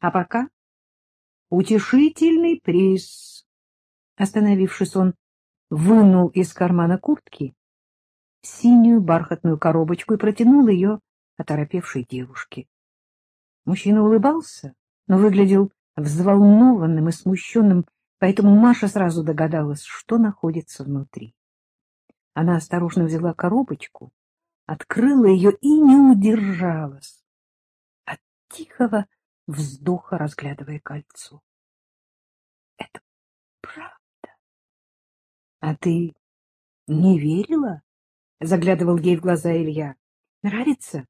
А пока утешительный приз. Остановившись, он вынул из кармана куртки синюю бархатную коробочку и протянул ее оторопевшей девушке. Мужчина улыбался, но выглядел взволнованным и смущенным, поэтому Маша сразу догадалась, что находится внутри. Она осторожно взяла коробочку, открыла ее и не удержалась от тихого вздоха, разглядывая кольцо. — Это правда? — А ты не верила? — заглядывал ей в глаза Илья. — Нравится?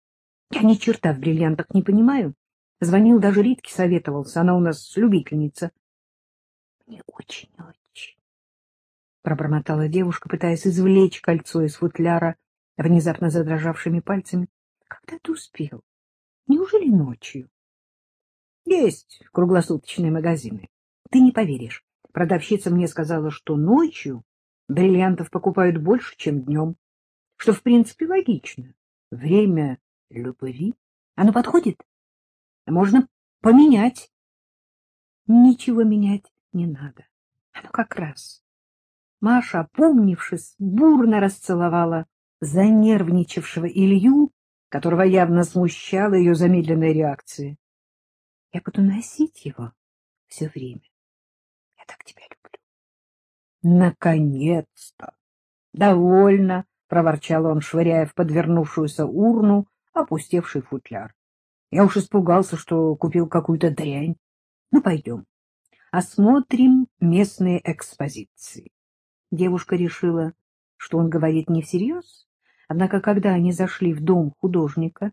— Я ни черта в бриллиантах не понимаю. Звонил даже Ритке, советовался. Она у нас любительница. — Мне очень-очень, — пробормотала девушка, пытаясь извлечь кольцо из футляра внезапно задрожавшими пальцами. — Когда ты успел? Неужели ночью? — Есть круглосуточные магазины. Ты не поверишь. Продавщица мне сказала, что ночью бриллиантов покупают больше, чем днем. Что, в принципе, логично. Время любви. Оно подходит? Можно поменять. Ничего менять не надо. Оно как раз. Маша, опомнившись, бурно расцеловала занервничавшего Илью, которого явно смущала ее замедленная реакция. Я буду носить его все время. Я так тебя люблю. Наконец-то! Довольно, проворчал он, швыряя в подвернувшуюся урну опустевший футляр. Я уж испугался, что купил какую-то дрянь. Ну, пойдем. Осмотрим местные экспозиции. Девушка решила, что он говорит не всерьез, однако, когда они зашли в дом художника,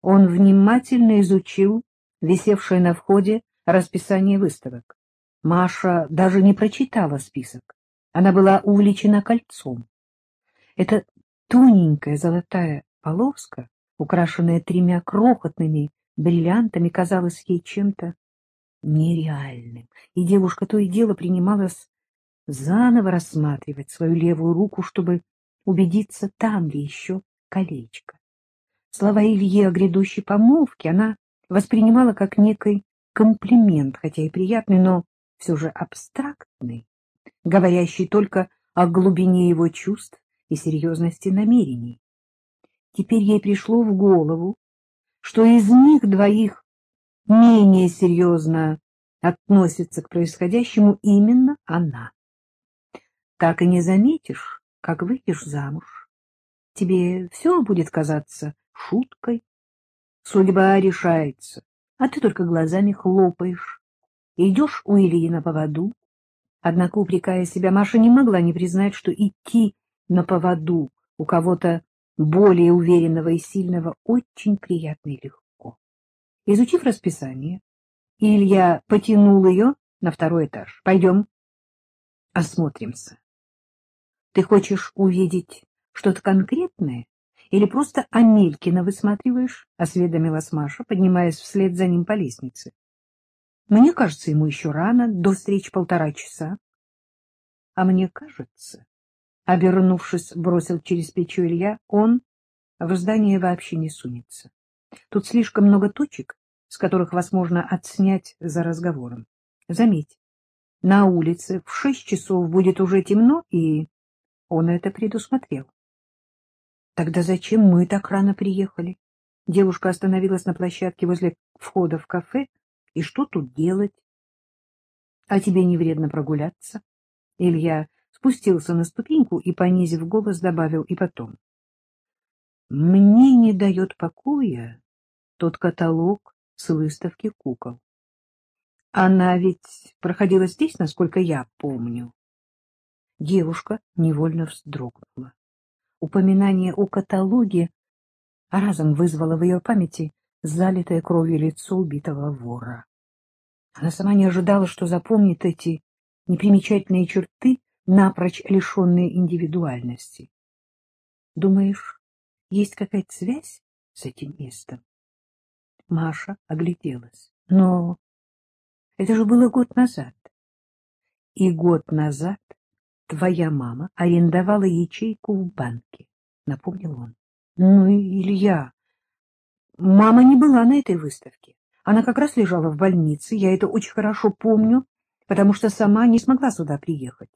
он внимательно изучил висевшее на входе расписание выставок. Маша даже не прочитала список. Она была увлечена кольцом. Это тоненькая золотая полоска украшенная тремя крохотными бриллиантами, казалась ей чем-то нереальным, и девушка то и дело принималась заново рассматривать свою левую руку, чтобы убедиться, там ли еще колечко. Слова Ильи о грядущей помолвке она воспринимала как некий комплимент, хотя и приятный, но все же абстрактный, говорящий только о глубине его чувств и серьезности намерений. Теперь ей пришло в голову, что из них двоих менее серьезно относится к происходящему именно она. Так и не заметишь, как выйдешь замуж. Тебе все будет казаться шуткой. Судьба решается, а ты только глазами хлопаешь. Идешь у Ильи на поводу. Однако, упрекая себя, Маша не могла не признать, что идти на поводу у кого-то более уверенного и сильного, очень приятно и легко. Изучив расписание, Илья потянул ее на второй этаж. — Пойдем, осмотримся. — Ты хочешь увидеть что-то конкретное или просто Амелькина высматриваешь? — осведомилась Маша, поднимаясь вслед за ним по лестнице. — Мне кажется, ему еще рано, до встречи полтора часа. — А мне кажется, Обернувшись, бросил через плечо Илья, он в здание вообще не сунется. Тут слишком много точек, с которых вас можно отснять за разговором. Заметь, на улице в шесть часов будет уже темно, и он это предусмотрел. Тогда зачем мы так рано приехали? Девушка остановилась на площадке возле входа в кафе. И что тут делать? А тебе не вредно прогуляться? Илья спустился на ступеньку и, понизив голос, добавил и потом. Мне не дает покоя тот каталог с выставки кукол. Она ведь проходила здесь, насколько я помню. Девушка невольно вздрогнула. Упоминание о каталоге разом вызвало в ее памяти залитое кровью лицо убитого вора. Она сама не ожидала, что запомнит эти непримечательные черты, напрочь лишенные индивидуальности. Думаешь, есть какая-то связь с этим местом? Маша огляделась. Но это же было год назад. И год назад твоя мама арендовала ячейку в банке, напомнил он. Ну, Илья, мама не была на этой выставке. Она как раз лежала в больнице, я это очень хорошо помню, потому что сама не смогла сюда приехать.